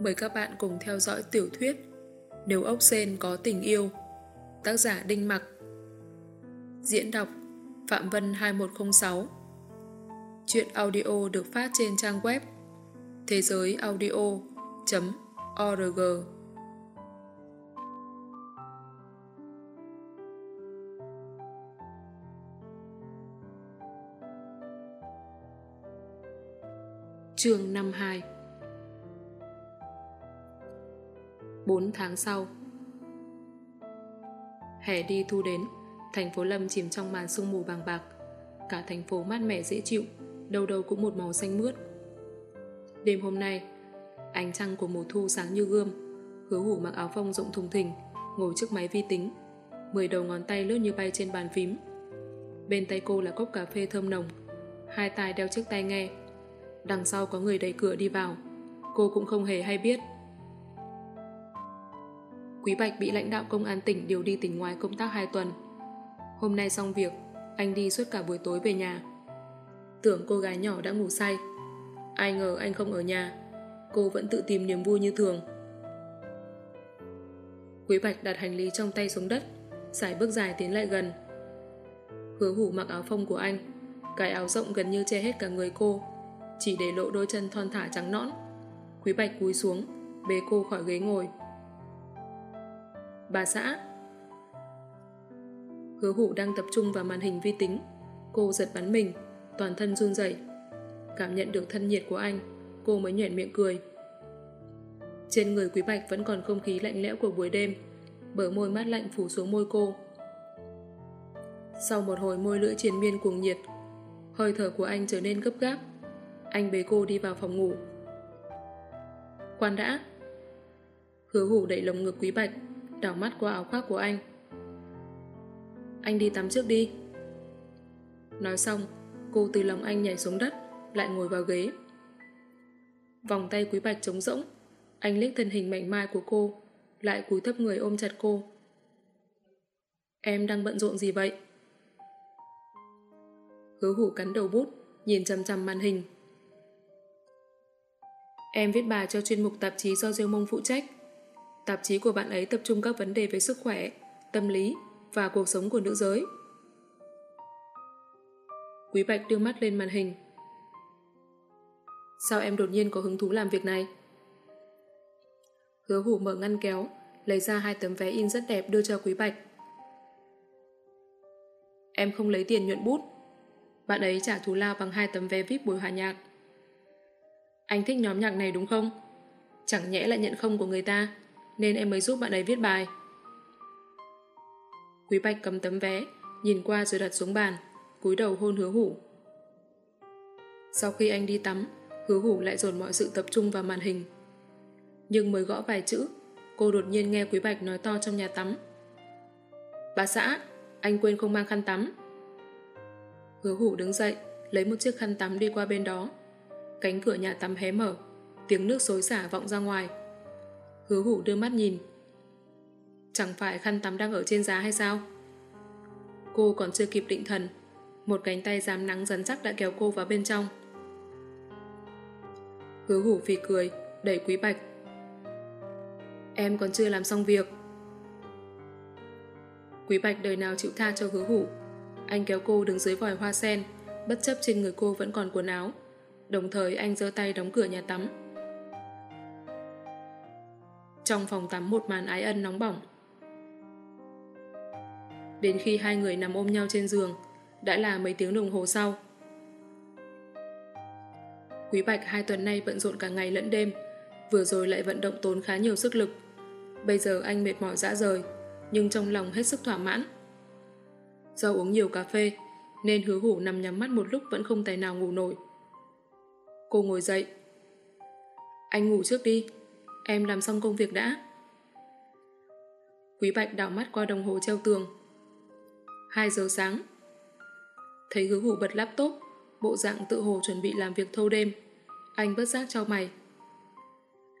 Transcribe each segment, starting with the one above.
Mời các bạn cùng theo dõi tiểu thuyết Nếu ốc sen có tình yêu, Tác giả Đinh Mặc. Diễn đọc Phạm Vân 2106 Chuyện audio được phát trên trang web thế giới audio.org Chương 52 4 tháng sau. Hè đi thu đến, Thành phố Lâm chìm trong màn sương mù bàng bạc. Cả thành phố mát mẻ dễ chịu đầu đầu cũng một màu xanh mướt. Đêm hôm nay, Ánh trăng của mùa thu sáng như gươm, Hứa hủ mặc áo phông rộng thùng thình, Ngồi trước máy vi tính, Mười đầu ngón tay lướt như bay trên bàn phím. Bên tay cô là cốc cà phê thơm nồng, Hai tay đeo chiếc tai nghe. Đằng sau có người đẩy cửa đi vào, Cô cũng không hề hay biết Quý Bạch bị lãnh đạo công an tỉnh điều đi tỉnh ngoài công tác 2 tuần. Hôm nay xong việc, anh đi suốt cả buổi tối về nhà. Tưởng cô gái nhỏ đã ngủ say. Ai ngờ anh không ở nhà. Cô vẫn tự tìm niềm vui như thường. Quý Bạch đặt hành lý trong tay xuống đất, giải bước dài tiến lại gần. Hứa hủ mặc áo phông của anh, cái áo rộng gần như che hết cả người cô, chỉ để lộ đôi chân thon thả trắng nõn. Quý Bạch cúi xuống, bế cô khỏi ghế ngồi. Bà xã. Hứa hủ đang tập trung vào màn hình vi tính. Cô giật bắn mình, Toàn thân run rẩy. Cảm nhận được thân nhiệt của anh, Cô mới nhuện miệng cười. Trên người Quý Bạch vẫn còn không khí lạnh lẽo của buổi đêm, Bờ môi mát lạnh phủ xuống môi cô. Sau một hồi môi lưỡi triền miên cuồng nhiệt, Hơi thở của anh trở nên gấp gáp. Anh bế cô đi vào phòng ngủ. Quan đã. Hứa hủ đẩy lồng ngực Quý Bạch đảo mắt qua áo khoác của anh. Anh đi tắm trước đi. Nói xong, cô từ lòng anh nhảy xuống đất, lại ngồi vào ghế. Vòng tay quý bạch trống rỗng, anh liếc thân hình mảnh mai của cô, lại cúi thấp người ôm chặt cô. Em đang bận rộn gì vậy? Hứa hủ cắn đầu bút, nhìn chầm chầm màn hình. Em viết bài cho chuyên mục tạp chí do Diêu Mông phụ trách. Tạp chí của bạn ấy tập trung các vấn đề về sức khỏe, tâm lý và cuộc sống của nữ giới. Quý Bạch đưa mắt lên màn hình. Sao em đột nhiên có hứng thú làm việc này? Hứa hủ mở ngăn kéo, lấy ra hai tấm vé in rất đẹp đưa cho Quý Bạch. Em không lấy tiền nhuận bút. Bạn ấy trả thù lao bằng hai tấm vé VIP buổi hòa nhạc. Anh thích nhóm nhạc này đúng không? Chẳng nhẽ lại nhận không của người ta nên em mới giúp bạn ấy viết bài. Quý Bạch cầm tấm vé, nhìn qua rồi đặt xuống bàn, cúi đầu hôn hứa hủ. Sau khi anh đi tắm, hứa hủ lại dồn mọi sự tập trung vào màn hình. Nhưng mới gõ vài chữ, cô đột nhiên nghe Quý Bạch nói to trong nhà tắm. Bà xã, anh quên không mang khăn tắm. Hứa hủ đứng dậy, lấy một chiếc khăn tắm đi qua bên đó. Cánh cửa nhà tắm hé mở, tiếng nước xối xả vọng ra ngoài. Hứa hủ đưa mắt nhìn. Chẳng phải khăn tắm đang ở trên giá hay sao? Cô còn chưa kịp định thần. Một cánh tay dám nắng rắn chắc đã kéo cô vào bên trong. Hứa hủ phì cười, đẩy quý bạch. Em còn chưa làm xong việc. Quý bạch đời nào chịu tha cho hứa hủ. Anh kéo cô đứng dưới vòi hoa sen, bất chấp trên người cô vẫn còn quần áo. Đồng thời anh giơ tay đóng cửa nhà tắm. Trong phòng tắm một màn ái ân nóng bỏng. Đến khi hai người nằm ôm nhau trên giường, đã là mấy tiếng đồng hồ sau. Quý Bạch hai tuần nay bận rộn cả ngày lẫn đêm, vừa rồi lại vận động tốn khá nhiều sức lực. Bây giờ anh mệt mỏi dã rời, nhưng trong lòng hết sức thỏa mãn. Do uống nhiều cà phê, nên hứa hủ nằm nhắm mắt một lúc vẫn không tài nào ngủ nổi. Cô ngồi dậy. Anh ngủ trước đi, Em làm xong công việc đã. Quý Bạch đảo mắt qua đồng hồ treo tường. 2 giờ sáng. Thấy hứa hủ bật laptop, bộ dạng tự hồ chuẩn bị làm việc thâu đêm. Anh bất giác cho mày.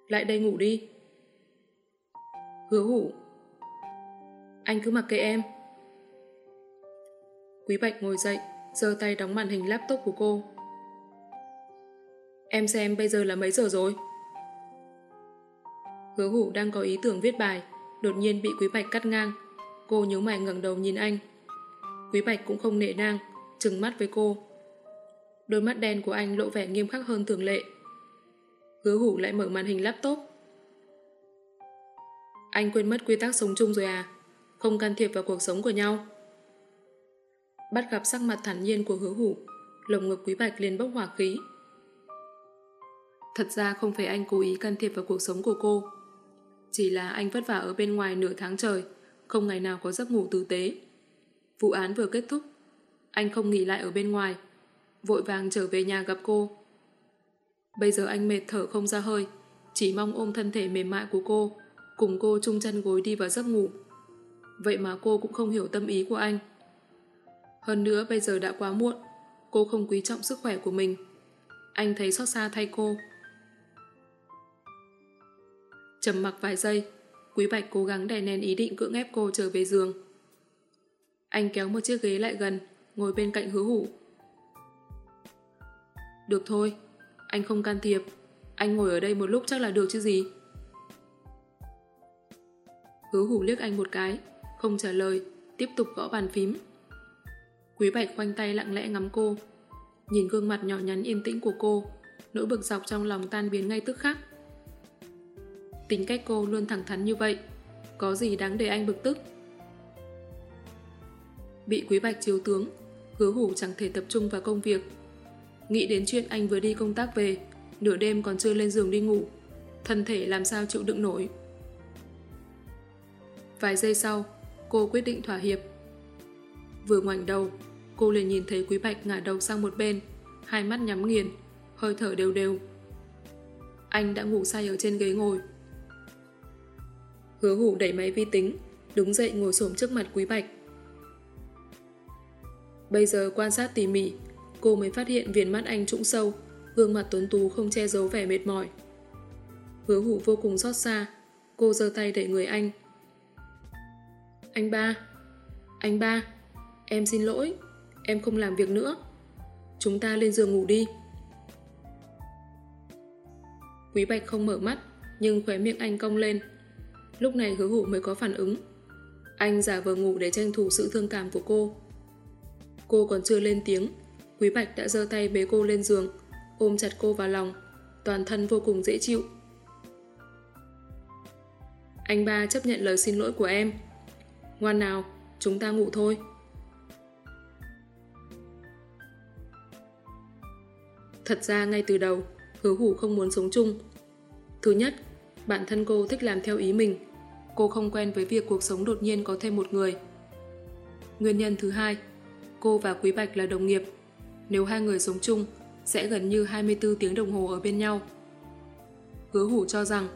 Lại đây ngủ đi. Hứa hủ. Anh cứ mặc kệ em. Quý Bạch ngồi dậy, giơ tay đóng màn hình laptop của cô. Em xem bây giờ là mấy giờ rồi? Hứa hủ đang có ý tưởng viết bài, đột nhiên bị Quý Bạch cắt ngang. Cô nhớ mày ngẩng đầu nhìn anh. Quý Bạch cũng không nể nang, trừng mắt với cô. Đôi mắt đen của anh lộ vẻ nghiêm khắc hơn thường lệ. Hứa hủ lại mở màn hình laptop. Anh quên mất quy tắc sống chung rồi à? Không can thiệp vào cuộc sống của nhau. Bắt gặp sắc mặt thản nhiên của hứa hủ, lồng ngực quý bạch liền bốc hỏa khí. Thật ra không phải anh cố ý can thiệp vào cuộc sống của cô. Chỉ là anh vất vả ở bên ngoài nửa tháng trời, không ngày nào có giấc ngủ tử tế. Vụ án vừa kết thúc, anh không nghỉ lại ở bên ngoài, vội vàng trở về nhà gặp cô. Bây giờ anh mệt thở không ra hơi, chỉ mong ôm thân thể mềm mại của cô, cùng cô chung chân gối đi vào giấc ngủ. Vậy mà cô cũng không hiểu tâm ý của anh. Hơn nữa bây giờ đã quá muộn, cô không quý trọng sức khỏe của mình. Anh thấy xót xa thay cô. Trầm mặc vài giây, Quý Bạch cố gắng đè nén ý định cưỡng ép cô trở về giường. Anh kéo một chiếc ghế lại gần, ngồi bên cạnh hứa hủ. Được thôi, anh không can thiệp. Anh ngồi ở đây một lúc chắc là được chứ gì. Hứa hủ liếc anh một cái, không trả lời, tiếp tục gõ bàn phím. Quý Bạch khoanh tay lặng lẽ ngắm cô. Nhìn gương mặt nhỏ nhắn yên tĩnh của cô, nỗi bực dọc trong lòng tan biến ngay tức khắc. Tính cách cô luôn thẳng thắn như vậy, có gì đáng để anh bực tức. Bị Quý Bạch chiếu tướng, hứa hủ chẳng thể tập trung vào công việc. Nghĩ đến chuyện anh vừa đi công tác về, nửa đêm còn chưa lên giường đi ngủ, thân thể làm sao chịu đựng nổi. Vài giây sau, cô quyết định thỏa hiệp. Vừa ngoảnh đầu, cô liền nhìn thấy Quý Bạch ngả đầu sang một bên, hai mắt nhắm nghiền, hơi thở đều đều. Anh đã ngủ say ở trên ghế ngồi. Hứa hủ đẩy máy vi tính, đứng dậy ngồi xổm trước mặt Quý Bạch. Bây giờ quan sát tỉ mỉ, cô mới phát hiện viền mắt anh trũng sâu, gương mặt tuấn tú không che giấu vẻ mệt mỏi. Hứa hủ vô cùng xót xa, cô giơ tay đẩy người anh. Anh ba, anh ba, em xin lỗi, em không làm việc nữa. Chúng ta lên giường ngủ đi. Quý Bạch không mở mắt, nhưng khóe miệng anh cong lên. Lúc này hứa hủ mới có phản ứng. Anh giả vờ ngủ để tranh thủ sự thương cảm của cô. Cô còn chưa lên tiếng, Quý Bạch đã giơ tay bế cô lên giường, ôm chặt cô vào lòng, toàn thân vô cùng dễ chịu. Anh ba chấp nhận lời xin lỗi của em. Ngoan nào, chúng ta ngủ thôi. Thật ra ngay từ đầu, hứa hủ không muốn sống chung. Thứ nhất, bản thân cô thích làm theo ý mình. Cô không quen với việc cuộc sống đột nhiên có thêm một người. Nguyên nhân thứ hai, cô và Quý Bạch là đồng nghiệp. Nếu hai người sống chung, sẽ gần như 24 tiếng đồng hồ ở bên nhau. Hứa hủ cho rằng,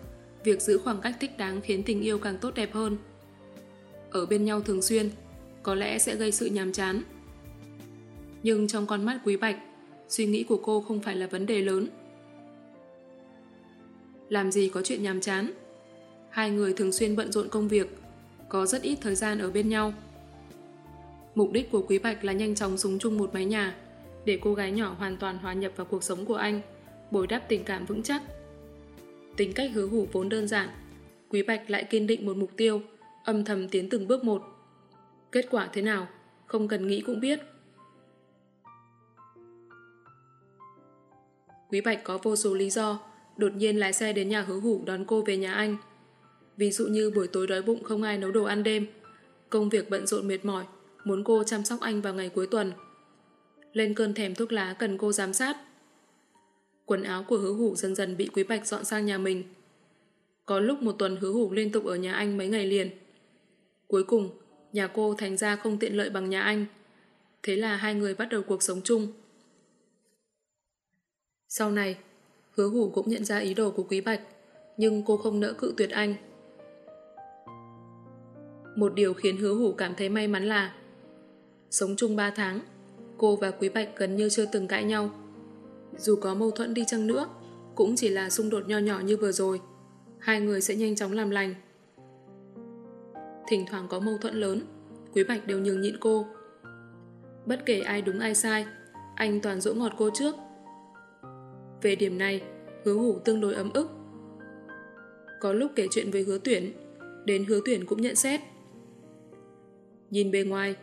việc giữ khoảng cách thích đáng khiến tình yêu càng tốt đẹp hơn. Ở bên nhau thường xuyên, có lẽ sẽ gây sự nhàm chán. Nhưng trong con mắt Quý Bạch, suy nghĩ của cô không phải là vấn đề lớn. Làm gì có chuyện nhàm chán? Hai người thường xuyên bận rộn công việc, có rất ít thời gian ở bên nhau. Mục đích của Quý Bạch là nhanh chóng sống chung một mái nhà, để cô gái nhỏ hoàn toàn hòa nhập vào cuộc sống của anh, bồi đắp tình cảm vững chắc. Tính cách hứa hủ vốn đơn giản, Quý Bạch lại kiên định một mục tiêu, âm thầm tiến từng bước một. Kết quả thế nào, không cần nghĩ cũng biết. Quý Bạch có vô số lý do, đột nhiên lái xe đến nhà hứa hủ đón cô về nhà anh. Ví dụ như buổi tối đói bụng không ai nấu đồ ăn đêm, công việc bận rộn mệt mỏi, muốn cô chăm sóc anh vào ngày cuối tuần. Lên cơn thèm thuốc lá cần cô giám sát. Quần áo của hứa hủ dần dần bị Quý Bạch dọn sang nhà mình. Có lúc một tuần hứa hủ liên tục ở nhà anh mấy ngày liền. Cuối cùng, nhà cô thành ra không tiện lợi bằng nhà anh. Thế là hai người bắt đầu cuộc sống chung. Sau này, hứa hủ cũng nhận ra ý đồ của Quý Bạch, nhưng cô không nỡ cự tuyệt anh. Một điều khiến hứa hủ cảm thấy may mắn là sống chung 3 tháng, cô và Quý Bạch gần như chưa từng cãi nhau. Dù có mâu thuẫn đi chăng nữa, cũng chỉ là xung đột nho nhỏ như vừa rồi. Hai người sẽ nhanh chóng làm lành. Thỉnh thoảng có mâu thuẫn lớn, Quý Bạch đều nhường nhịn cô. Bất kể ai đúng ai sai, anh toàn dỗ ngọt cô trước. Về điểm này, hứa hủ tương đối ấm ức. Có lúc kể chuyện với hứa tuyển, đến hứa tuyển cũng nhận xét. Nhìn bề ngoài,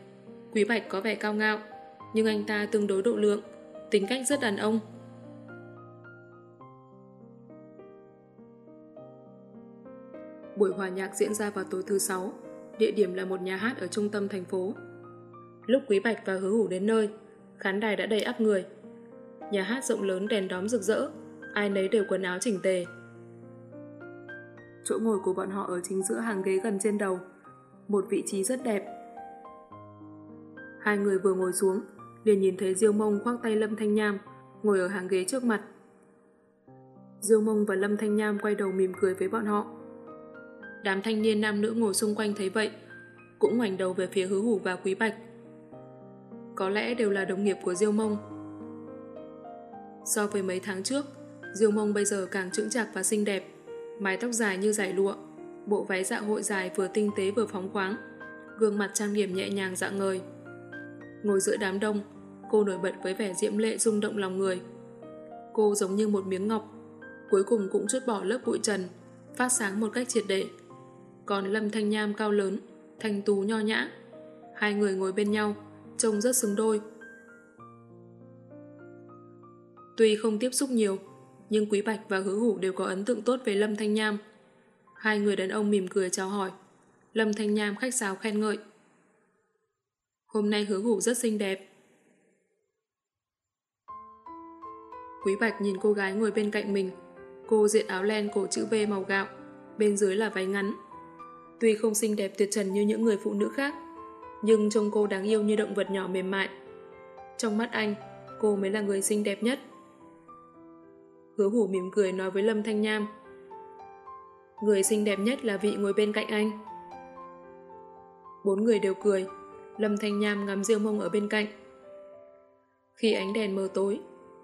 Quý Bạch có vẻ cao ngạo, nhưng anh ta tương đối độ lượng, tính cách rất đàn ông. Buổi hòa nhạc diễn ra vào tối thứ sáu, địa điểm là một nhà hát ở trung tâm thành phố. Lúc Quý Bạch và Hứa Hủ đến nơi, khán đài đã đầy áp người. Nhà hát rộng lớn đèn đóm rực rỡ, ai nấy đều quần áo chỉnh tề. Chỗ ngồi của bọn họ ở chính giữa hàng ghế gần trên đầu, một vị trí rất đẹp. Hai người vừa ngồi xuống, liền nhìn thấy Diêu Mông khoác tay Lâm Thanh Nham, ngồi ở hàng ghế trước mặt. Diêu Mông và Lâm Thanh Nham quay đầu mỉm cười với bọn họ. Đám thanh niên nam nữ ngồi xung quanh thấy vậy, cũng ngoảnh đầu về phía hứa hủ và quý bạch. Có lẽ đều là đồng nghiệp của Diêu Mông. So với mấy tháng trước, Diêu Mông bây giờ càng trững chạc và xinh đẹp, mái tóc dài như giải lụa, bộ váy dạ hội dài vừa tinh tế vừa phóng khoáng, gương mặt trang điểm nhẹ nhàng dạng ngời. Ngồi giữa đám đông, cô nổi bật với vẻ diễm lệ rung động lòng người. Cô giống như một miếng ngọc, cuối cùng cũng chút bỏ lớp bụi trần, phát sáng một cách triệt để. Còn Lâm Thanh Nham cao lớn, thanh tú nho nhã. Hai người ngồi bên nhau, trông rất xứng đôi. Tuy không tiếp xúc nhiều, nhưng Quý Bạch và Hứa Hủ đều có ấn tượng tốt về Lâm Thanh Nham. Hai người đàn ông mỉm cười chào hỏi. Lâm Thanh Nham khách sáo khen ngợi. Hôm nay Hứa Hủ rất xinh đẹp. Quý Bạch nhìn cô gái ngồi bên cạnh mình. Cô diện áo len cổ chữ V màu gạo, bên dưới là váy ngắn. Tuy không xinh đẹp tuyệt trần như những người phụ nữ khác, nhưng trông cô đáng yêu như động vật nhỏ mềm mại. Trong mắt anh, cô mới là người xinh đẹp nhất. Hứa hủ mỉm cười nói với Lâm Thanh Nham. Người xinh đẹp nhất là vị ngồi bên cạnh anh. Bốn người đều cười, Lâm Thanh Nham ngắm Diêu Mông ở bên cạnh. Khi ánh đèn mờ tối,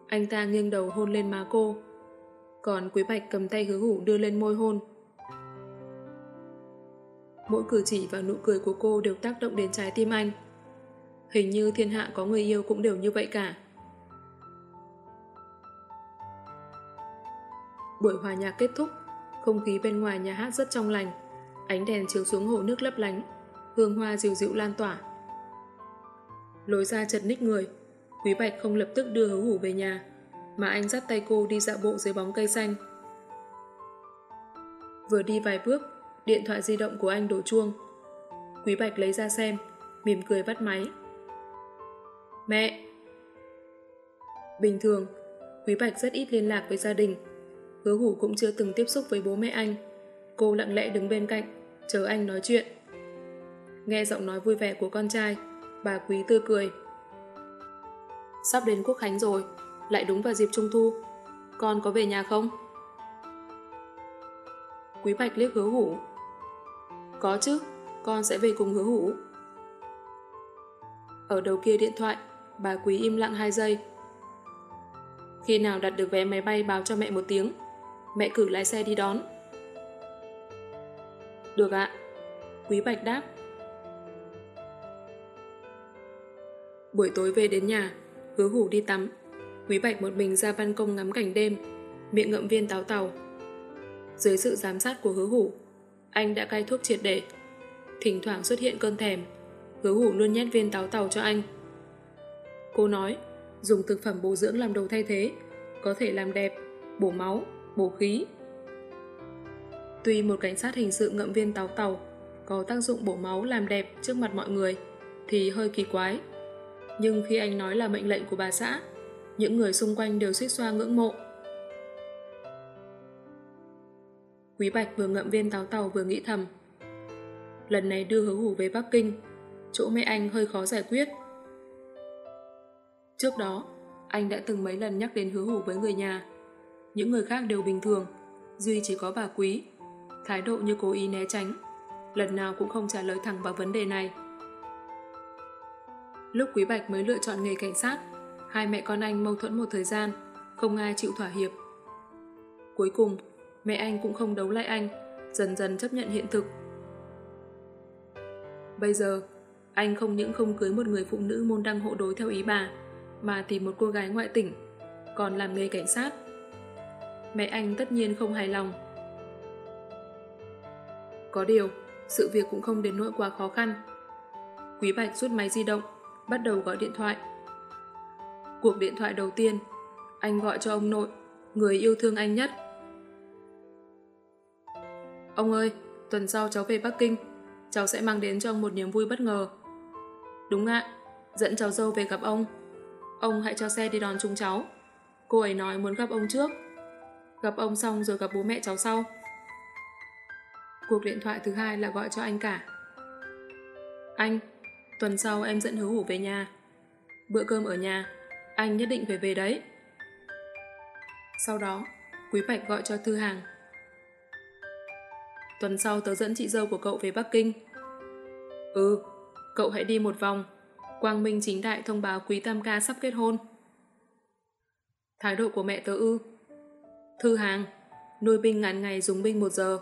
anh ta nghiêng đầu hôn lên má cô. Còn Quý Bạch cầm tay hứa hủ đưa lên môi hôn. Mỗi cử chỉ và nụ cười của cô đều tác động đến trái tim anh. Hình như thiên hạ có người yêu cũng đều như vậy cả. Buổi hòa nhạc kết thúc, không khí bên ngoài nhà hát rất trong lành, ánh đèn chiếu xuống hồ nước lấp lánh, hương hoa dịu dịu lan tỏa. Lối ra chật ních người, Quý Bạch không lập tức đưa Hứa hủ về nhà, mà anh dắt tay cô đi dạo bộ dưới bóng cây xanh. Vừa đi vài bước, điện thoại di động của anh đổ chuông. Quý Bạch lấy ra xem, mỉm cười vắt máy. Mẹ! Bình thường, Quý Bạch rất ít liên lạc với gia đình, hứa hủ cũng chưa từng tiếp xúc với bố mẹ anh. Cô lặng lẽ đứng bên cạnh, chờ anh nói chuyện. Nghe giọng nói vui vẻ của con trai, bà Quý tươi cười. Sắp đến Quốc Khánh rồi, lại đúng vào dịp Trung Thu. Con có về nhà không? Quý Bạch liếc hứa hủ. Có chứ, con sẽ về cùng hứa hủ. Ở đầu kia điện thoại, bà Quý im lặng 2 giây. Khi nào đặt được vé máy bay báo cho mẹ một tiếng, mẹ cử lái xe đi đón. Được ạ. Quý Bạch đáp. Buổi tối về đến nhà, hứa hủ đi tắm. Quý Bạch một mình ra ban công ngắm cảnh đêm, miệng ngậm viên táo tàu. Dưới sự giám sát của hứa hủ, anh đã cai thuốc triệt để. Thỉnh thoảng xuất hiện cơn thèm, hứa hủ luôn nhét viên táo tàu cho anh. Cô nói, dùng thực phẩm bổ dưỡng làm đầu thay thế, có thể làm đẹp, bổ máu, bổ khí. Tuy một cảnh sát hình sự ngậm viên táo tàu có tác dụng bổ máu làm đẹp trước mặt mọi người, thì hơi kỳ quái. Nhưng khi anh nói là mệnh lệnh của bà xã, những người xung quanh đều suýt xoa ngưỡng mộ. Quý Bạch vừa ngậm viên táo tàu vừa nghĩ thầm. Lần này đưa hứa hủ về Bắc Kinh, chỗ mẹ anh hơi khó giải quyết. Trước đó, anh đã từng mấy lần nhắc đến hứa hủ với người nhà. Những người khác đều bình thường, duy chỉ có bà Quý. Thái độ như cố ý né tránh, lần nào cũng không trả lời thẳng vào vấn đề này. Lúc Quý Bạch mới lựa chọn nghề cảnh sát, hai mẹ con anh mâu thuẫn một thời gian, không ai chịu thỏa hiệp. Cuối cùng, mẹ anh cũng không đấu lại anh, dần dần chấp nhận hiện thực. Bây giờ, anh không những không cưới một người phụ nữ môn đăng hộ đối theo ý bà, mà tìm một cô gái ngoại tỉnh, còn làm nghề cảnh sát. Mẹ anh tất nhiên không hài lòng. Có điều, sự việc cũng không đến nỗi quá khó khăn. Quý Bạch rút máy di động, bắt đầu gọi điện thoại. Cuộc điện thoại đầu tiên, anh gọi cho ông nội, người yêu thương anh nhất. Ông ơi, tuần sau cháu về Bắc Kinh, cháu sẽ mang đến cho ông một niềm vui bất ngờ. Đúng ạ, dẫn cháu dâu về gặp ông. Ông hãy cho xe đi đón chúng cháu. Cô ấy nói muốn gặp ông trước. Gặp ông xong rồi gặp bố mẹ cháu sau. Cuộc điện thoại thứ hai là gọi cho anh cả. Anh, tuần sau em dẫn hứa hủ về nhà. Bữa cơm ở nhà, anh nhất định phải về đấy. Sau đó, Quý Bạch gọi cho Thư Hàng. Tuần sau tớ dẫn chị dâu của cậu về Bắc Kinh. Ừ, cậu hãy đi một vòng. Quang Minh chính đại thông báo Quý Tam Ca sắp kết hôn. Thái độ của mẹ tớ ư. Thư Hàng, nuôi binh ngàn ngày dùng binh một giờ.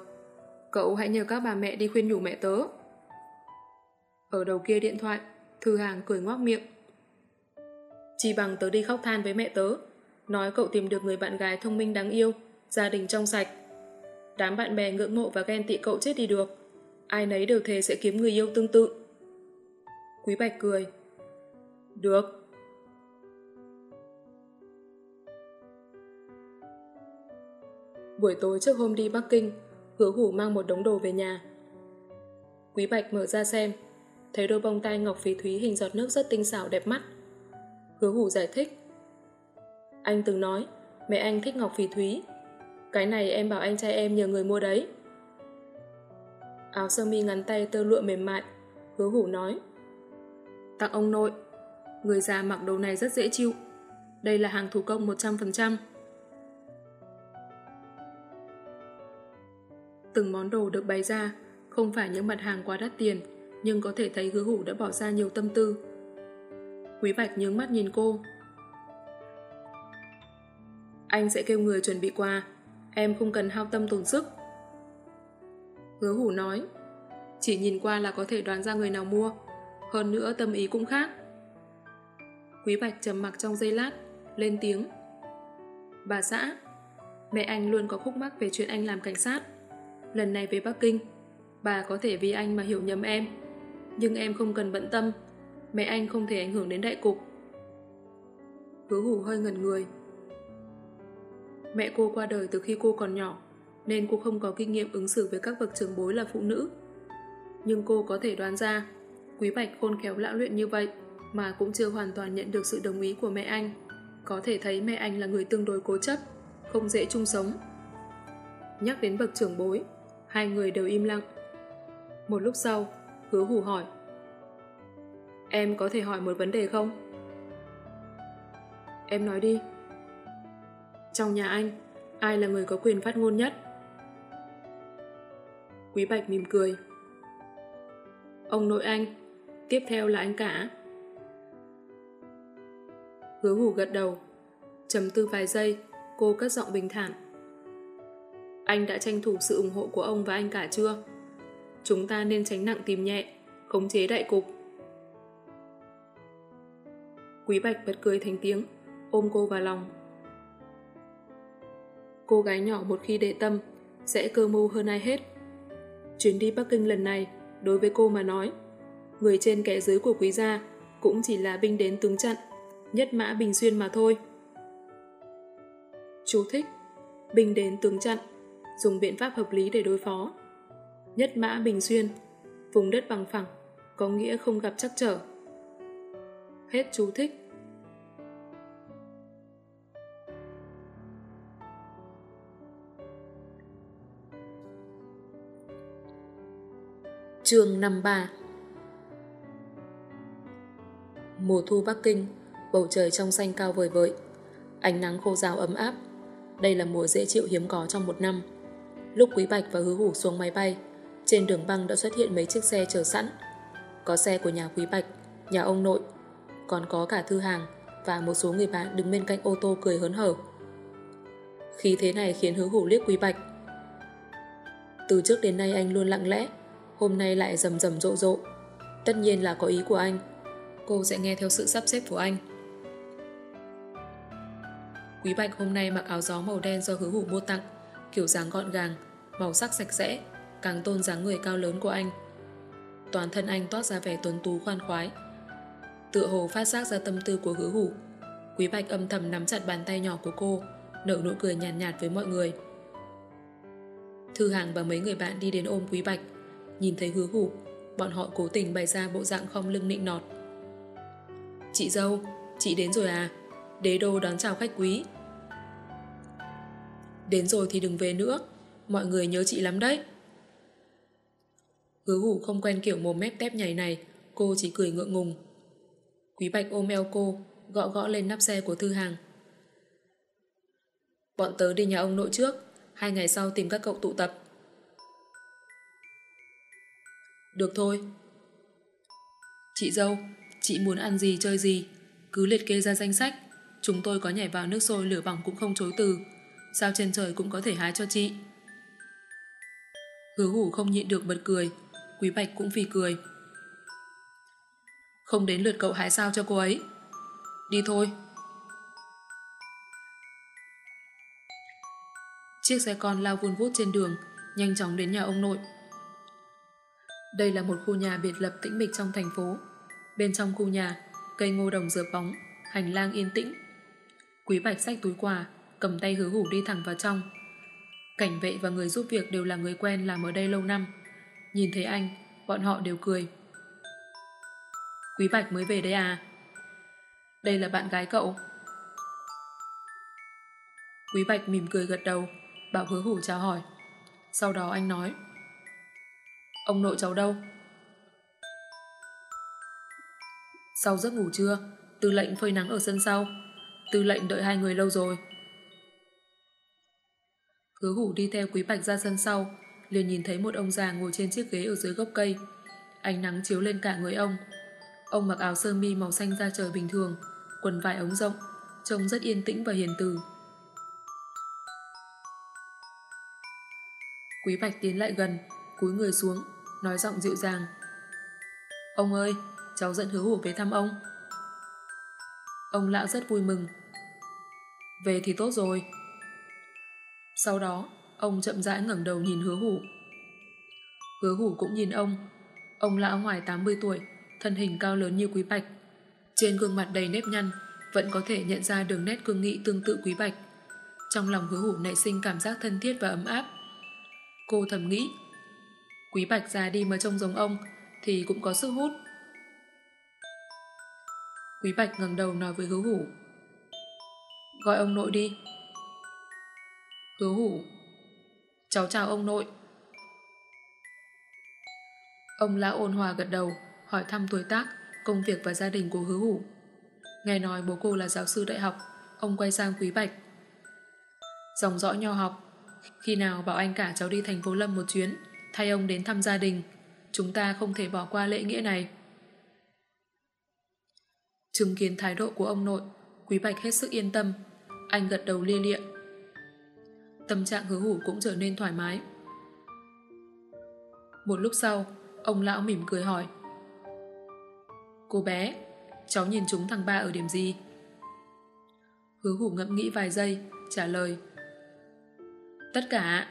Cậu hãy nhờ các bà mẹ đi khuyên nhủ mẹ tớ. Ở đầu kia điện thoại, Thư Hàng cười ngoác miệng. Chỉ bằng tớ đi khóc than với mẹ tớ, nói cậu tìm được người bạn gái thông minh đáng yêu, gia đình trong sạch. Đám bạn bè ngưỡng mộ và ghen tị cậu chết đi được. Ai nấy đều thề sẽ kiếm người yêu tương tự. Quý Bạch cười. Được. Buổi tối trước hôm đi Bắc Kinh, hứa hủ mang một đống đồ về nhà. Quý Bạch mở ra xem, thấy đôi bông tai ngọc phí thúy hình giọt nước rất tinh xảo đẹp mắt. Hứa hủ giải thích. Anh từng nói, mẹ anh thích ngọc phí thúy. Cái này em bảo anh trai em nhờ người mua đấy. Áo sơ mi ngắn tay tơ lụa mềm mại, hứa hủ nói. Tặng ông nội, người già mặc đồ này rất dễ chịu. Đây là hàng thủ công 100%. Từng món đồ được bày ra, không phải những mặt hàng quá đắt tiền, nhưng có thể thấy hứa hủ đã bỏ ra nhiều tâm tư. Quý Bạch nhướng mắt nhìn cô. Anh sẽ kêu người chuẩn bị quà, em không cần hao tâm tổn sức. Hứa hủ nói, chỉ nhìn qua là có thể đoán ra người nào mua, hơn nữa tâm ý cũng khác. Quý Bạch trầm mặc trong giây lát, lên tiếng. Bà xã, mẹ anh luôn có khúc mắc về chuyện anh làm cảnh sát. Lần này về Bắc Kinh, bà có thể vì anh mà hiểu nhầm em. Nhưng em không cần bận tâm, mẹ anh không thể ảnh hưởng đến đại cục. Hứa hủ hơi ngẩn người. Mẹ cô qua đời từ khi cô còn nhỏ, nên cô không có kinh nghiệm ứng xử với các bậc trưởng bối là phụ nữ. Nhưng cô có thể đoán ra, Quý Bạch khôn khéo lão luyện như vậy mà cũng chưa hoàn toàn nhận được sự đồng ý của mẹ anh. Có thể thấy mẹ anh là người tương đối cố chấp, không dễ chung sống. Nhắc đến bậc trưởng bối, hai người đều im lặng. Một lúc sau, hứa hù hỏi. Em có thể hỏi một vấn đề không? Em nói đi. Trong nhà anh, ai là người có quyền phát ngôn nhất? Quý Bạch mỉm cười. Ông nội anh, tiếp theo là anh cả. Hứa hủ gật đầu. Chấm tư vài giây, cô cất giọng bình thản. Anh đã tranh thủ sự ủng hộ của ông và anh cả chưa? Chúng ta nên tránh nặng tìm nhẹ, khống chế đại cục. Quý Bạch bật cười thành tiếng, ôm cô vào lòng. Cô gái nhỏ một khi để tâm, sẽ cơ mưu hơn ai hết. Chuyến đi Bắc Kinh lần này, đối với cô mà nói, người trên kẻ dưới của quý gia cũng chỉ là binh đến tướng trận, nhất mã bình xuyên mà thôi. Chú thích Binh đến tướng trận, dùng biện pháp hợp lý để đối phó. Nhất mã bình xuyên, vùng đất bằng phẳng, có nghĩa không gặp chắc trở. Hết chú thích. Chương 53 Mùa thu Bắc Kinh, bầu trời trong xanh cao vời vợi, ánh nắng khô ráo ấm áp. Đây là mùa dễ chịu hiếm có trong một năm. Lúc Quý Bạch và Hứa Hủ xuống máy bay, trên đường băng đã xuất hiện mấy chiếc xe chờ sẵn. Có xe của nhà Quý Bạch, nhà ông nội, còn có cả thư hàng và một số người bạn đứng bên cạnh ô tô cười hớn hở. khi thế này khiến Hứa Hủ liếc Quý Bạch. Từ trước đến nay anh luôn lặng lẽ, hôm nay lại rầm rầm rộ rộ. Tất nhiên là có ý của anh. Cô sẽ nghe theo sự sắp xếp của anh. Quý Bạch hôm nay mặc áo gió màu đen do hứa hủ mua tặng, kiểu dáng gọn gàng, màu sắc sạch sẽ, càng tôn dáng người cao lớn của anh. Toàn thân anh toát ra vẻ tuấn tú khoan khoái. Tựa hồ phát giác ra tâm tư của hứa hủ. Quý Bạch âm thầm nắm chặt bàn tay nhỏ của cô, nở nụ cười nhàn nhạt, nhạt với mọi người. Thư Hàng và mấy người bạn đi đến ôm Quý Bạch, nhìn thấy hứa hủ, bọn họ cố tình bày ra bộ dạng không lưng nịnh nọt. Chị dâu, chị đến rồi à? Đế đô đón chào khách quý. Đến rồi thì đừng về nữa, mọi người nhớ chị lắm đấy. Hứa hủ không quen kiểu mồm mép tép nhảy này, cô chỉ cười ngượng ngùng. Quý Bạch ôm eo cô, gõ gõ lên nắp xe của Thư Hàng. Bọn tớ đi nhà ông nội trước, hai ngày sau tìm các cậu tụ tập. Được thôi. Chị dâu, chị muốn ăn gì chơi gì, cứ liệt kê ra danh sách. Chúng tôi có nhảy vào nước sôi lửa bỏng cũng không chối từ. Sao trên trời cũng có thể hái cho chị. Hứa hủ không nhịn được bật cười, Quý Bạch cũng vì cười. Không đến lượt cậu hái sao cho cô ấy. Đi thôi. Chiếc xe con lao vun vút trên đường, nhanh chóng đến nhà ông nội. Đây là một khu nhà biệt lập tĩnh mịch trong thành phố. Bên trong khu nhà, cây ngô đồng dừa bóng, hành lang yên tĩnh. Quý Bạch xách túi quà, cầm tay hứa hủ đi thẳng vào trong. Cảnh vệ và người giúp việc đều là người quen làm ở đây lâu năm. Nhìn thấy anh, bọn họ đều cười. Quý Bạch mới về đây à? Đây là bạn gái cậu. Quý Bạch mỉm cười gật đầu, bảo hứa hủ chào hỏi. Sau đó anh nói Ông nội cháu đâu? Sau giấc ngủ trưa, tư lệnh phơi nắng ở sân sau. Tư lệnh đợi hai người lâu rồi. Hứa hủ đi theo Quý Bạch ra sân sau, liền nhìn thấy một ông già ngồi trên chiếc ghế ở dưới gốc cây. Ánh nắng chiếu lên cả người ông. Ông mặc áo sơ mi màu xanh da trời bình thường, quần vải ống rộng, trông rất yên tĩnh và hiền từ. Quý Bạch tiến lại gần, cúi người xuống, nói giọng dịu dàng. Ông ơi, cháu dẫn hứa hủ về thăm ông. Ông lão rất vui mừng. Về thì tốt rồi. Sau đó, ông chậm rãi ngẩng đầu nhìn hứa hủ. Hứa hủ cũng nhìn ông. Ông lão ngoài 80 tuổi, thân hình cao lớn như quý bạch. Trên gương mặt đầy nếp nhăn, vẫn có thể nhận ra đường nét cương nghị tương tự quý bạch. Trong lòng hứa hủ nảy sinh cảm giác thân thiết và ấm áp. Cô thầm nghĩ, quý bạch già đi mà trông giống ông, thì cũng có sức hút. Quý bạch ngẩng đầu nói với hứa hủ. Gọi ông nội đi. Hứa hủ. Cháu chào ông nội. Ông lão ôn hòa gật đầu, hỏi thăm tuổi tác, công việc và gia đình của hứa hủ. Nghe nói bố cô là giáo sư đại học, ông quay sang Quý Bạch. Dòng dõi nho học, khi nào bảo anh cả cháu đi thành phố Lâm một chuyến, thay ông đến thăm gia đình, chúng ta không thể bỏ qua lễ nghĩa này. Chứng kiến thái độ của ông nội, Quý Bạch hết sức yên tâm, anh gật đầu lia liệng. Tâm trạng hứa hủ cũng trở nên thoải mái. Một lúc sau, ông lão mỉm cười hỏi. Cô bé, cháu nhìn chúng thằng ba ở điểm gì? Hứa hủ ngẫm nghĩ vài giây, trả lời. Tất cả.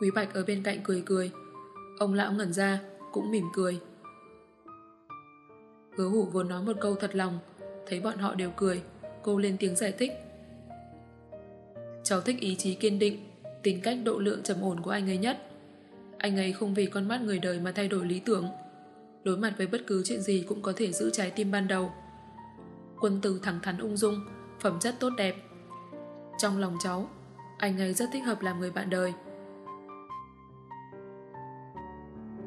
Quý Bạch ở bên cạnh cười cười. Ông lão ngẩn ra, cũng mỉm cười. Hứa hủ vốn nói một câu thật lòng, thấy bọn họ đều cười, cô lên tiếng giải thích. Cháu thích ý chí kiên định, tính cách độ lượng trầm ổn của anh ấy nhất. Anh ấy không vì con mắt người đời mà thay đổi lý tưởng. Đối mặt với bất cứ chuyện gì cũng có thể giữ trái tim ban đầu. Quân tử thẳng thắn ung dung, phẩm chất tốt đẹp. Trong lòng cháu, anh ấy rất thích hợp làm người bạn đời.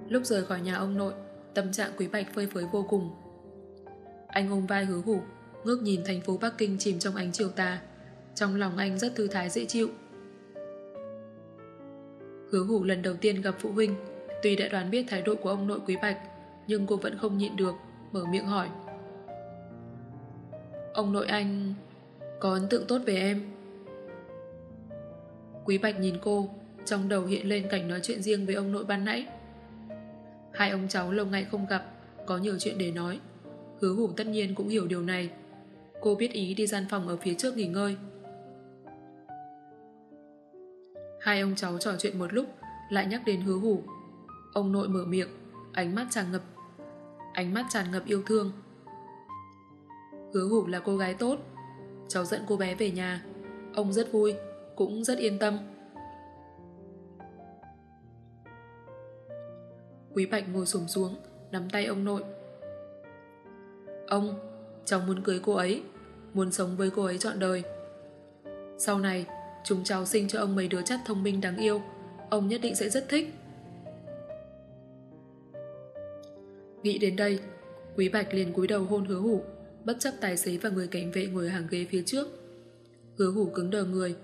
Lúc rời khỏi nhà ông nội, tâm trạng Quý Bạch phơi phới vô cùng. Anh ôm vai hứa hủ, ngước nhìn thành phố Bắc Kinh chìm trong ánh chiều tà. Trong lòng anh rất thư thái dễ chịu. Hứa hủ lần đầu tiên gặp phụ huynh, tuy đã đoán biết thái độ của ông nội Quý Bạch, nhưng cô vẫn không nhịn được, mở miệng hỏi. Ông nội anh có ấn tượng tốt về em. Quý Bạch nhìn cô, trong đầu hiện lên cảnh nói chuyện riêng với ông nội ban nãy. Hai ông cháu lâu ngày không gặp, có nhiều chuyện để nói. Hứa hủ tất nhiên cũng hiểu điều này. Cô biết ý đi gian phòng ở phía trước nghỉ ngơi. Hai ông cháu trò chuyện một lúc, lại nhắc đến hứa hủ. Ông nội mở miệng, ánh mắt tràn ngập. Ánh mắt tràn ngập yêu thương. Hứa hủ là cô gái tốt. Cháu dẫn cô bé về nhà. Ông rất vui, cũng rất yên tâm. Quý Bạch ngồi sùng xuống, nắm tay ông nội. Ông, cháu muốn cưới cô ấy, muốn sống với cô ấy trọn đời. Sau này, chúng cháu sinh cho ông mấy đứa chất thông minh đáng yêu, ông nhất định sẽ rất thích. Nghĩ đến đây, Quý Bạch liền cúi đầu hôn hứa hủ, bất chấp tài xế và người cảnh vệ ngồi hàng ghế phía trước. Hứa hủ cứng đờ người.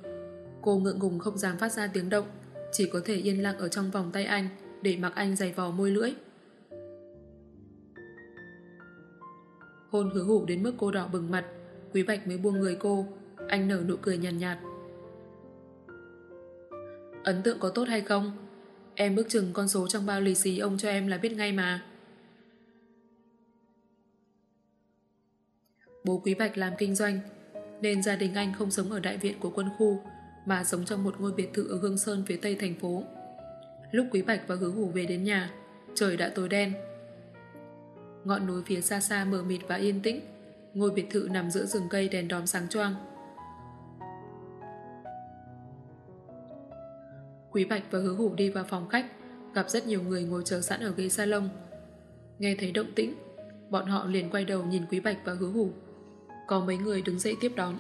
Cô ngượng ngùng không dám phát ra tiếng động, chỉ có thể yên lặng ở trong vòng tay anh để mặc anh giày vò môi lưỡi. Hôn hứa hủ đến mức cô đỏ bừng mặt, Quý Bạch mới buông người cô, anh nở nụ cười nhàn nhạt, nhạt. Ấn tượng có tốt hay không? Em bước chừng con số trong bao lì xì ông cho em là biết ngay mà. Bố Quý Bạch làm kinh doanh, nên gia đình anh không sống ở đại viện của quân khu, mà sống trong một ngôi biệt thự ở Hương Sơn phía tây thành phố. Lúc Quý Bạch và Hứa Hủ về đến nhà, trời đã tối đen. Ngọn núi phía xa xa mờ mịt và yên tĩnh, ngôi biệt thự nằm giữa rừng cây đèn đóm sáng choang. Quý Bạch và Hứa Hủ đi vào phòng khách, gặp rất nhiều người ngồi chờ sẵn ở ghế salon. Nghe thấy động tĩnh, bọn họ liền quay đầu nhìn Quý Bạch và Hứa Hủ. Có mấy người đứng dậy tiếp đón.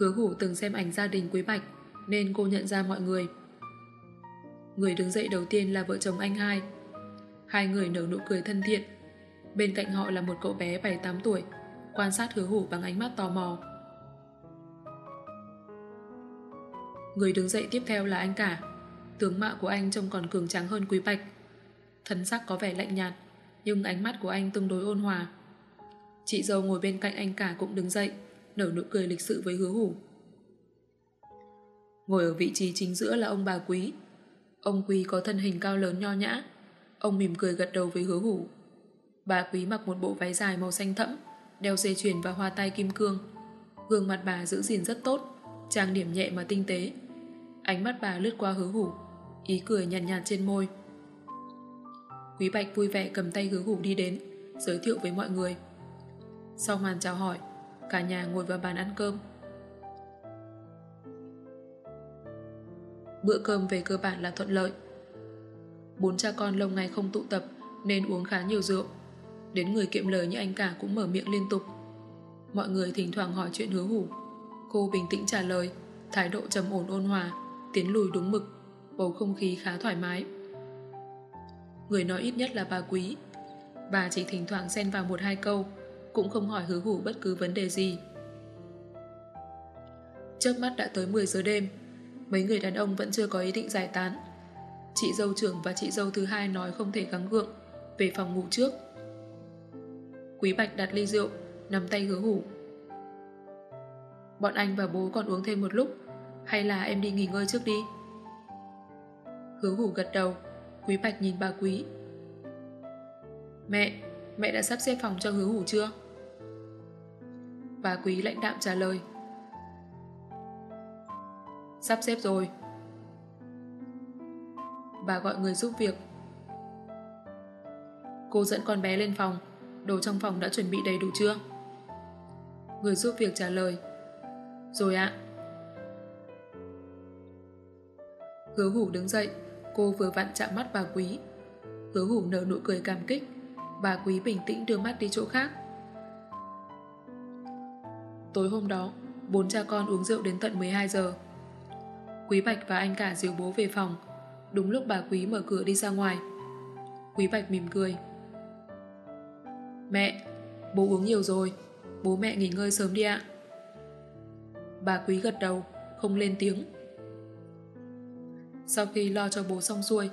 Hứa Hủ từng xem ảnh gia đình Quý Bạch, nên cô nhận ra mọi người. Người đứng dậy đầu tiên là vợ chồng anh hai. Hai người nở nụ cười thân thiện. Bên cạnh họ là một cậu bé 7-8 tuổi, quan sát hứa hủ bằng ánh mắt tò mò. Người đứng dậy tiếp theo là anh cả. Tướng mạo của anh trông còn cường trắng hơn Quý Bạch. Thân sắc có vẻ lạnh nhạt, nhưng ánh mắt của anh tương đối ôn hòa. Chị dâu ngồi bên cạnh anh cả cũng đứng dậy, nở nụ cười lịch sự với hứa hủ. Ngồi ở vị trí chính giữa là ông bà Quý. Ông Quý có thân hình cao lớn nho nhã. Ông mỉm cười gật đầu với hứa hủ. Bà Quý mặc một bộ váy dài màu xanh thẫm, đeo dây chuyền và hoa tai kim cương. Gương mặt bà giữ gìn rất tốt, trang điểm nhẹ mà tinh tế. Ánh mắt bà lướt qua hứa hủ, ý cười nhàn nhạt, nhạt trên môi. Quý Bạch vui vẻ cầm tay hứa hủ đi đến, giới thiệu với mọi người. Sau màn chào hỏi, cả nhà ngồi vào bàn ăn cơm. Bữa cơm về cơ bản là thuận lợi. Bốn cha con lâu ngày không tụ tập nên uống khá nhiều rượu. Đến người kiệm lời như anh cả cũng mở miệng liên tục. Mọi người thỉnh thoảng hỏi chuyện hứa hủ. Cô bình tĩnh trả lời, thái độ trầm ổn ôn hòa, tiến lùi đúng mực, bầu không khí khá thoải mái. Người nói ít nhất là bà Quý. Bà chỉ thỉnh thoảng xen vào một hai câu, cũng không hỏi hứa hủ bất cứ vấn đề gì. Trước mắt đã tới 10 giờ đêm, mấy người đàn ông vẫn chưa có ý định giải tán. Chị dâu trưởng và chị dâu thứ hai nói không thể gắng gượng, về phòng ngủ trước. Quý Bạch đặt ly rượu, nắm tay hứa hủ. Bọn anh và bố còn uống thêm một lúc, hay là em đi nghỉ ngơi trước đi? Hứa hủ gật đầu, Quý Bạch nhìn bà Quý. Mẹ, mẹ đã sắp xếp phòng cho hứa hủ chưa? Bà Quý lãnh đạm trả lời. Sắp xếp rồi. Bà gọi người giúp việc. Cô dẫn con bé lên phòng, đồ trong phòng đã chuẩn bị đầy đủ chưa? Người giúp việc trả lời. Rồi ạ. Hứa hủ đứng dậy, cô vừa vặn chạm mắt bà Quý. Hứa hủ nở nụ cười cảm kích, bà Quý bình tĩnh đưa mắt đi chỗ khác. Tối hôm đó, bốn cha con uống rượu đến tận 12 giờ. Quý Bạch và anh cả dìu bố về phòng. Đúng lúc bà Quý mở cửa đi ra ngoài. Quý Bạch mỉm cười. Mẹ, bố uống nhiều rồi. Bố mẹ nghỉ ngơi sớm đi ạ. Bà Quý gật đầu, không lên tiếng. Sau khi lo cho bố xong xuôi,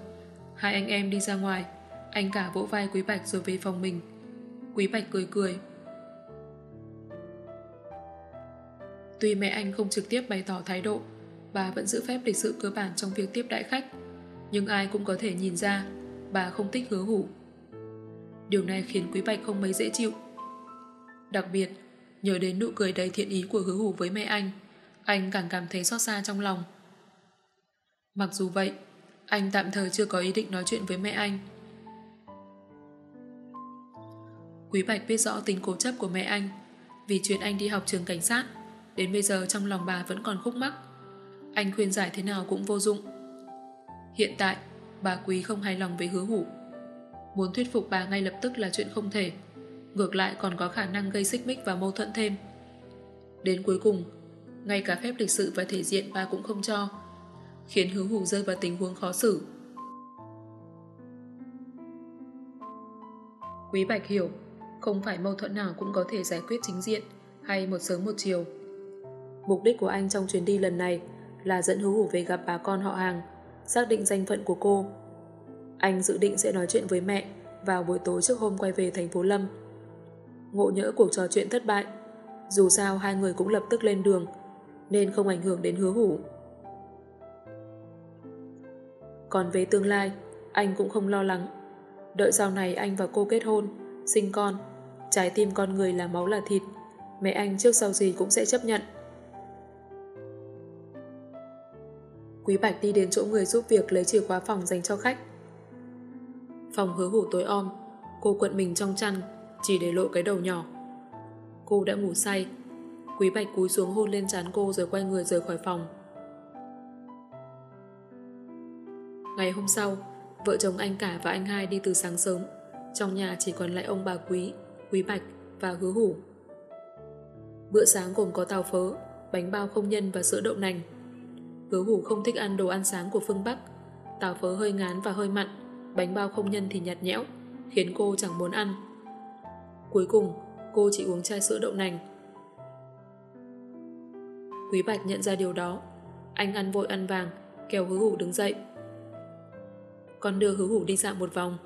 hai anh em đi ra ngoài. Anh cả vỗ vai Quý Bạch rồi về phòng mình. Quý Bạch cười cười. Tuy mẹ anh không trực tiếp bày tỏ thái độ, bà vẫn giữ phép lịch sự cơ bản trong việc tiếp đại khách, nhưng ai cũng có thể nhìn ra bà không thích hứa hủ. Điều này khiến Quý Bạch không mấy dễ chịu. Đặc biệt, nhớ đến nụ cười đầy thiện ý của hứa hủ với mẹ anh, anh càng cảm thấy xót xa trong lòng, Mặc dù vậy, anh tạm thời chưa có ý định nói chuyện với mẹ anh. Quý Bạch biết rõ tính cố chấp của mẹ anh vì chuyện anh đi học trường cảnh sát đến bây giờ trong lòng bà vẫn còn khúc mắc. Anh khuyên giải thế nào cũng vô dụng. Hiện tại, bà Quý không hài lòng với hứa hủ. Muốn thuyết phục bà ngay lập tức là chuyện không thể. Ngược lại còn có khả năng gây xích mích và mâu thuẫn thêm. Đến cuối cùng, ngay cả phép lịch sự và thể diện bà cũng không cho, khiến hứa hùng rơi vào tình huống khó xử. Quý Bạch hiểu, không phải mâu thuẫn nào cũng có thể giải quyết chính diện hay một sớm một chiều. Mục đích của anh trong chuyến đi lần này là dẫn hứa hủ về gặp bà con họ hàng, xác định danh phận của cô. Anh dự định sẽ nói chuyện với mẹ vào buổi tối trước hôm quay về thành phố Lâm. Ngộ nhỡ cuộc trò chuyện thất bại, dù sao hai người cũng lập tức lên đường, nên không ảnh hưởng đến hứa hủ. Còn về tương lai, anh cũng không lo lắng. Đợi sau này anh và cô kết hôn, sinh con, trái tim con người là máu là thịt, mẹ anh trước sau gì cũng sẽ chấp nhận. Quý Bạch đi đến chỗ người giúp việc lấy chìa khóa phòng dành cho khách. Phòng hứa hủ tối om, cô quận mình trong chăn, chỉ để lộ cái đầu nhỏ. Cô đã ngủ say. Quý Bạch cúi xuống hôn lên trán cô rồi quay người rời khỏi phòng. Ngày hôm sau, vợ chồng anh cả và anh hai đi từ sáng sớm. Trong nhà chỉ còn lại ông bà Quý, Quý Bạch và Hứa Hủ. Bữa sáng gồm có tàu phớ, bánh bao không nhân và sữa đậu nành. Hứa Hủ không thích ăn đồ ăn sáng của phương Bắc. Tàu phớ hơi ngán và hơi mặn, bánh bao không nhân thì nhạt nhẽo, khiến cô chẳng muốn ăn. Cuối cùng, cô chỉ uống chai sữa đậu nành. Quý Bạch nhận ra điều đó. Anh ăn vội ăn vàng, kéo hứa hủ đứng dậy. Con đưa hứa hủ đi dạo một vòng.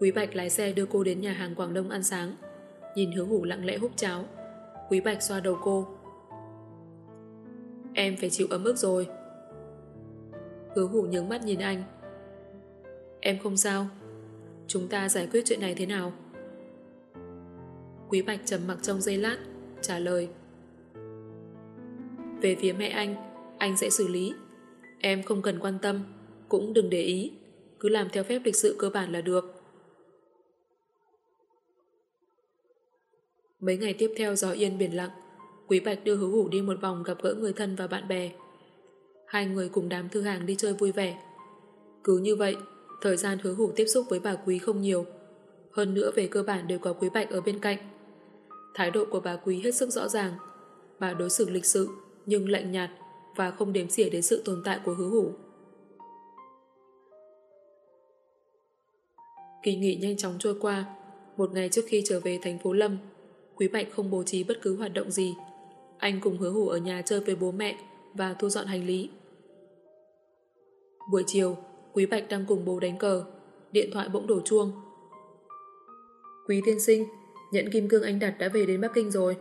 Quý Bạch lái xe đưa cô đến nhà hàng Quảng Đông ăn sáng. Nhìn hứa hủ lặng lẽ hút cháo. Quý Bạch xoa đầu cô. Em phải chịu ấm ức rồi. Hứa hủ nhướng mắt nhìn anh. Em không sao. Chúng ta giải quyết chuyện này thế nào? Quý Bạch trầm mặc trong giây lát, trả lời. Về phía mẹ anh, anh sẽ xử lý. Em không cần quan tâm, cũng đừng để ý, cứ làm theo phép lịch sự cơ bản là được. Mấy ngày tiếp theo gió yên biển lặng, Quý Bạch đưa hứa hủ đi một vòng gặp gỡ người thân và bạn bè. Hai người cùng đám thư hàng đi chơi vui vẻ. Cứ như vậy, thời gian hứa hủ tiếp xúc với bà Quý không nhiều. Hơn nữa về cơ bản đều có Quý Bạch ở bên cạnh. Thái độ của bà Quý hết sức rõ ràng. Bà đối xử lịch sự nhưng lạnh nhạt và không đếm xỉa đến sự tồn tại của hứa hủ. Kỳ nghỉ nhanh chóng trôi qua. Một ngày trước khi trở về thành phố Lâm, Quý Bạch không bố trí bất cứ hoạt động gì. Anh cùng hứa hủ ở nhà chơi với bố mẹ và thu dọn hành lý. Buổi chiều, Quý Bạch đang cùng bố đánh cờ. Điện thoại bỗng đổ chuông. Quý tiên sinh, nhận kim cương anh đặt đã về đến Bắc Kinh rồi.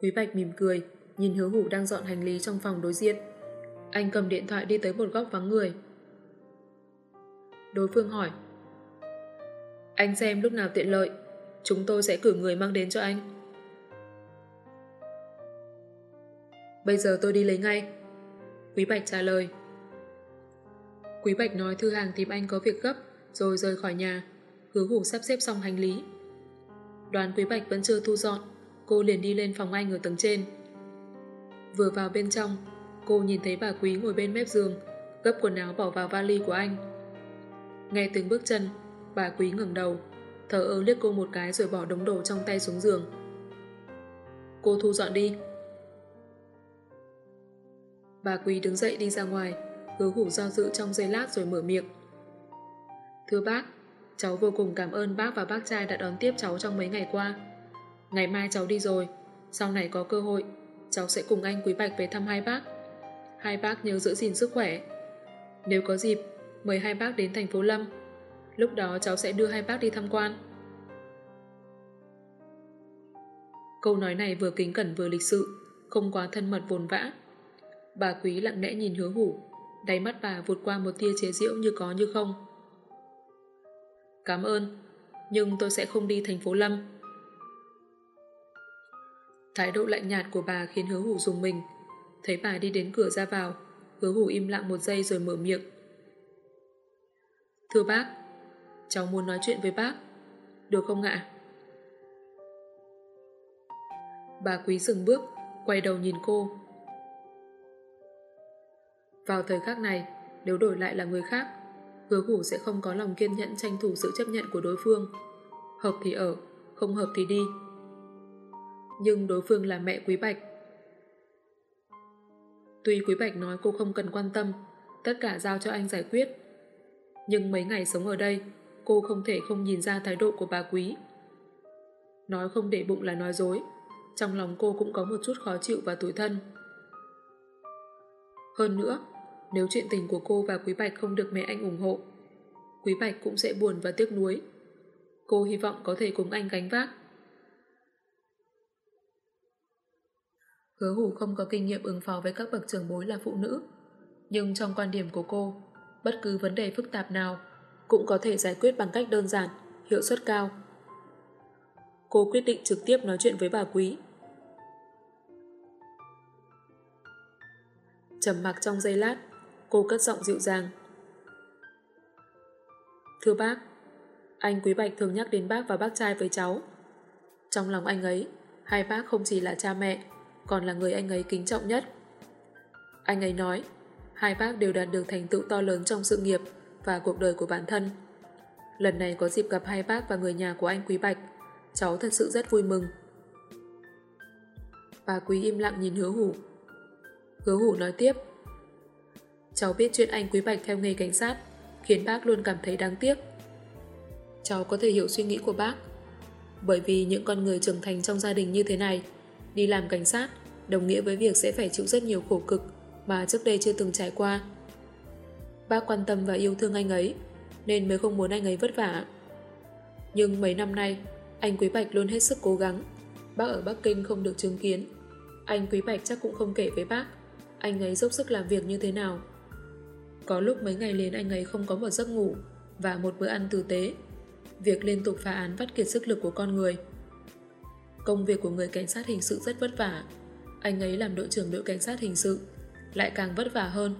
Quý Bạch mỉm cười, nhìn hứa hủ đang dọn hành lý trong phòng đối diện. Anh cầm điện thoại đi tới một góc vắng người. Đối phương hỏi. Anh xem lúc nào tiện lợi, Chúng tôi sẽ cử người mang đến cho anh. Bây giờ tôi đi lấy ngay. Quý Bạch trả lời. Quý Bạch nói thư hàng tìm anh có việc gấp, rồi rời khỏi nhà. Hứa hủ sắp xếp xong hành lý. Đoàn Quý Bạch vẫn chưa thu dọn, cô liền đi lên phòng anh ở tầng trên vừa vào bên trong cô nhìn thấy bà Quý ngồi bên mép giường gấp quần áo bỏ vào vali của anh nghe tiếng bước chân bà Quý ngẩng đầu thở ơ liếc cô một cái rồi bỏ đống đồ trong tay xuống giường cô thu dọn đi bà Quý đứng dậy đi ra ngoài hứa hủ do dự trong giây lát rồi mở miệng. Thưa bác, cháu vô cùng cảm ơn bác và bác trai đã đón tiếp cháu trong mấy ngày qua. Ngày mai cháu đi rồi, sau này có cơ hội, cháu sẽ cùng anh Quý Bạch về thăm hai bác. Hai bác nhớ giữ gìn sức khỏe. Nếu có dịp, mời hai bác đến thành phố Lâm. Lúc đó cháu sẽ đưa hai bác đi tham quan. Câu nói này vừa kính cẩn vừa lịch sự, không quá thân mật vồn vã. Bà Quý lặng lẽ nhìn hứa hủ, Đáy mắt bà vụt qua một tia chế giễu như có như không. Cảm ơn, nhưng tôi sẽ không đi thành phố Lâm. Thái độ lạnh nhạt của bà khiến hứa hủ dùng mình. Thấy bà đi đến cửa ra vào, hứa hủ im lặng một giây rồi mở miệng. Thưa bác, cháu muốn nói chuyện với bác. Được không ạ? Bà quý dừng bước, quay đầu nhìn cô. Vào thời khắc này, nếu đổi lại là người khác, hứa hủ sẽ không có lòng kiên nhẫn tranh thủ sự chấp nhận của đối phương. Hợp thì ở, không hợp thì đi. Nhưng đối phương là mẹ Quý Bạch. Tuy Quý Bạch nói cô không cần quan tâm, tất cả giao cho anh giải quyết. Nhưng mấy ngày sống ở đây, cô không thể không nhìn ra thái độ của bà Quý. Nói không để bụng là nói dối, trong lòng cô cũng có một chút khó chịu và tủi thân. Hơn nữa, nếu chuyện tình của cô và Quý Bạch không được mẹ anh ủng hộ, Quý Bạch cũng sẽ buồn và tiếc nuối. Cô hy vọng có thể cùng anh gánh vác. Hứa hủ không có kinh nghiệm ứng phó với các bậc trưởng bối là phụ nữ. Nhưng trong quan điểm của cô, bất cứ vấn đề phức tạp nào cũng có thể giải quyết bằng cách đơn giản, hiệu suất cao. Cô quyết định trực tiếp nói chuyện với bà Quý. Trầm mặc trong giây lát, cô cất giọng dịu dàng. Thưa bác, anh Quý Bạch thường nhắc đến bác và bác trai với cháu. Trong lòng anh ấy, hai bác không chỉ là cha mẹ, còn là người anh ấy kính trọng nhất. Anh ấy nói, hai bác đều đạt được thành tựu to lớn trong sự nghiệp và cuộc đời của bản thân. Lần này có dịp gặp hai bác và người nhà của anh Quý Bạch, cháu thật sự rất vui mừng. Bà Quý im lặng nhìn hứa hủ. Hứa hủ nói tiếp, Cháu biết chuyện anh Quý Bạch theo nghề cảnh sát, khiến bác luôn cảm thấy đáng tiếc. Cháu có thể hiểu suy nghĩ của bác, bởi vì những con người trưởng thành trong gia đình như thế này, đi làm cảnh sát đồng nghĩa với việc sẽ phải chịu rất nhiều khổ cực mà trước đây chưa từng trải qua. Bác quan tâm và yêu thương anh ấy, nên mới không muốn anh ấy vất vả. Nhưng mấy năm nay, anh Quý Bạch luôn hết sức cố gắng. Bác ở Bắc Kinh không được chứng kiến. Anh Quý Bạch chắc cũng không kể với bác. Anh ấy dốc sức làm việc như thế nào. Có lúc mấy ngày liền anh ấy không có một giấc ngủ và một bữa ăn tử tế. Việc liên tục phá án vắt kiệt sức lực của con người. Công việc của người cảnh sát hình sự rất vất vả. Anh ấy làm đội trưởng đội cảnh sát hình sự lại càng vất vả hơn.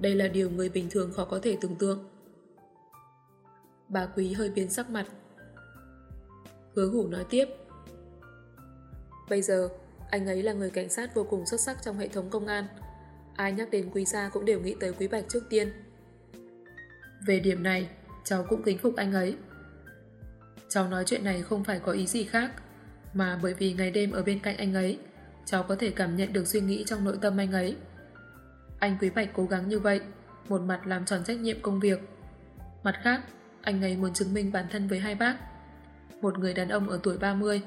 Đây là điều người bình thường khó có thể tưởng tượng. Bà Quý hơi biến sắc mặt. Hứa hủ nói tiếp. Bây giờ, anh ấy là người cảnh sát vô cùng xuất sắc trong hệ thống công an. Ai nhắc đến Quý Gia cũng đều nghĩ tới Quý Bạch trước tiên. Về điểm này, cháu cũng kính phục anh ấy. Cháu nói chuyện này không phải có ý gì khác, mà bởi vì ngày đêm ở bên cạnh anh ấy, cháu có thể cảm nhận được suy nghĩ trong nội tâm anh ấy. Anh Quý Bạch cố gắng như vậy, một mặt làm tròn trách nhiệm công việc. Mặt khác, anh ấy muốn chứng minh bản thân với hai bác. Một người đàn ông ở tuổi 30,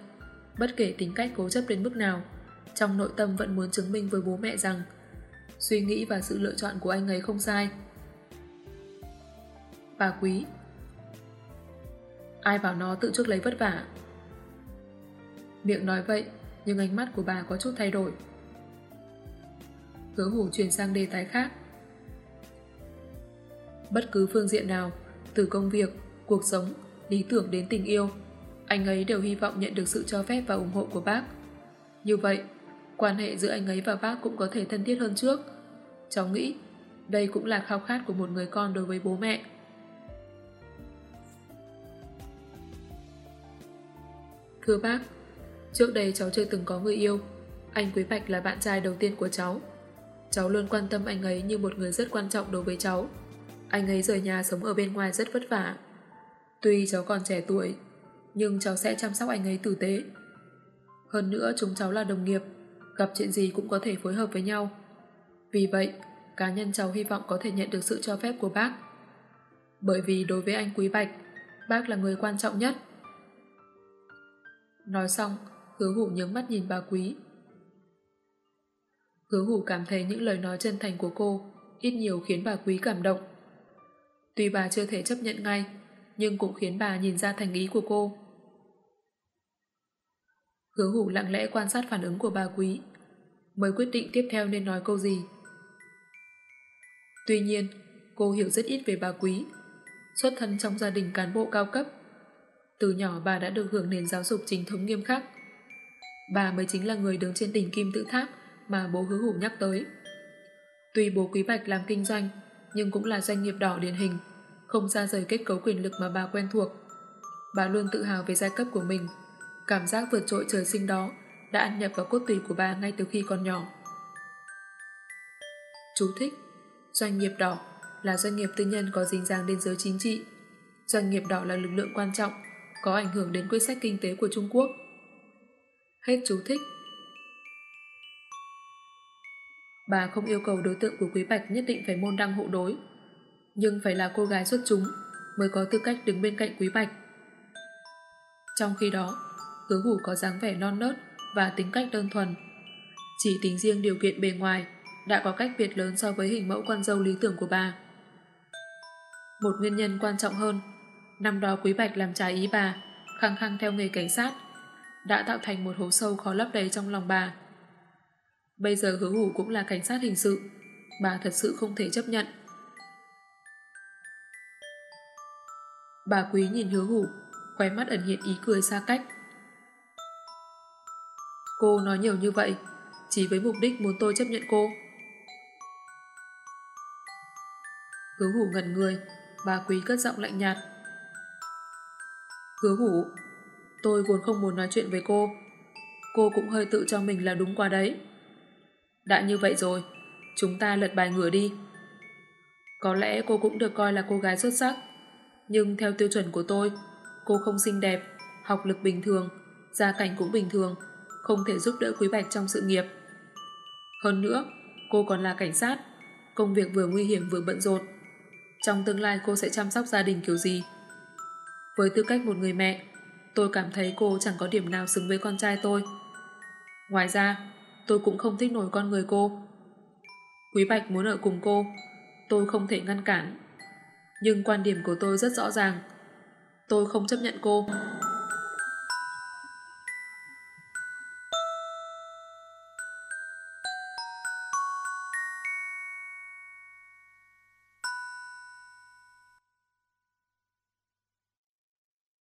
bất kể tính cách cố chấp đến mức nào, trong nội tâm vẫn muốn chứng minh với bố mẹ rằng suy nghĩ và sự lựa chọn của anh ấy không sai. Bà Quý Ai bảo nó tự chuốc lấy vất vả Miệng nói vậy Nhưng ánh mắt của bà có chút thay đổi. Hứa hủ chuyển sang đề tài khác. Bất cứ phương diện nào Từ công việc, cuộc sống, lý tưởng đến tình yêu Anh ấy đều hy vọng nhận được sự cho phép và ủng hộ của bác. Như vậy Quan hệ giữa anh ấy và bác cũng có thể thân thiết hơn trước. Cháu nghĩ Đây cũng là khao khát của một người con đối với bố mẹ. Thưa bác, trước đây cháu chưa từng có người yêu. Anh Quý Bạch là bạn trai đầu tiên của cháu. Cháu luôn quan tâm anh ấy như một người rất quan trọng đối với cháu. Anh ấy rời nhà sống ở bên ngoài rất vất vả. Tuy cháu còn trẻ tuổi, nhưng cháu sẽ chăm sóc anh ấy tử tế. Hơn nữa chúng cháu là đồng nghiệp, gặp chuyện gì cũng có thể phối hợp với nhau. Vì vậy, cá nhân cháu hy vọng có thể nhận được sự cho phép của bác. Bởi vì đối với anh Quý Bạch, bác là người quan trọng nhất. Nói xong, hứa hủ nhướng mắt nhìn bà quý. Hứa hủ cảm thấy những lời nói chân thành của cô ít nhiều khiến bà quý cảm động. Tuy bà chưa thể chấp nhận ngay, nhưng cũng khiến bà nhìn ra thành ý của cô. Hứa hủ lặng lẽ quan sát phản ứng của bà quý, mới quyết định tiếp theo nên nói câu gì. Tuy nhiên, cô hiểu rất ít về bà quý, xuất thân trong gia đình cán bộ cao cấp, từ nhỏ bà đã được hưởng nền giáo dục chính thống nghiêm khắc. Bà mới chính là người đứng trên đỉnh kim tự tháp mà bố hứa hủ nhắc tới. Tuy bố Quý Bạch làm kinh doanh, nhưng cũng là doanh nghiệp đỏ điển hình, không ra rời kết cấu quyền lực mà bà quen thuộc. Bà luôn tự hào về giai cấp của mình, cảm giác vượt trội trời sinh đó đã ăn nhập vào cốt tủy của bà ngay từ khi còn nhỏ. Chú thích Doanh nghiệp đỏ là doanh nghiệp tư nhân có dính dáng đến giới chính trị. Doanh nghiệp đỏ là lực lượng quan trọng, có ảnh hưởng đến quyết sách kinh tế của Trung Quốc. Hết chú thích. Bà không yêu cầu đối tượng của Quý Bạch nhất định phải môn đăng hộ đối, nhưng phải là cô gái xuất chúng mới có tư cách đứng bên cạnh Quý Bạch. Trong khi đó, hứa hủ có dáng vẻ non nớt và tính cách đơn thuần. Chỉ tính riêng điều kiện bề ngoài đã có cách biệt lớn so với hình mẫu con dâu lý tưởng của bà. Một nguyên nhân quan trọng hơn, năm đó Quý Bạch làm trái ý bà, khăng khăng theo nghề cảnh sát, đã tạo thành một hố sâu khó lấp đầy trong lòng bà. Bây giờ hứa hủ cũng là cảnh sát hình sự, bà thật sự không thể chấp nhận. Bà quý nhìn hứa hủ, khóe mắt ẩn hiện ý cười xa cách. Cô nói nhiều như vậy, chỉ với mục đích muốn tôi chấp nhận cô. Hứa hủ ngẩn người, bà quý cất giọng lạnh nhạt. Hứa hủ, tôi vốn không muốn nói chuyện với cô. Cô cũng hơi tự cho mình là đúng quá đấy. Đã như vậy rồi, chúng ta lật bài ngửa đi. Có lẽ cô cũng được coi là cô gái xuất sắc, nhưng theo tiêu chuẩn của tôi, cô không xinh đẹp, học lực bình thường, gia cảnh cũng bình thường, không thể giúp đỡ Quý Bạch trong sự nghiệp. Hơn nữa, cô còn là cảnh sát, công việc vừa nguy hiểm vừa bận rộn. Trong tương lai cô sẽ chăm sóc gia đình kiểu gì? Với tư cách một người mẹ, tôi cảm thấy cô chẳng có điểm nào xứng với con trai tôi. Ngoài ra, tôi cũng không thích nổi con người cô. Quý Bạch muốn ở cùng cô, tôi không thể ngăn cản. Nhưng quan điểm của tôi rất rõ ràng. Tôi không chấp nhận cô.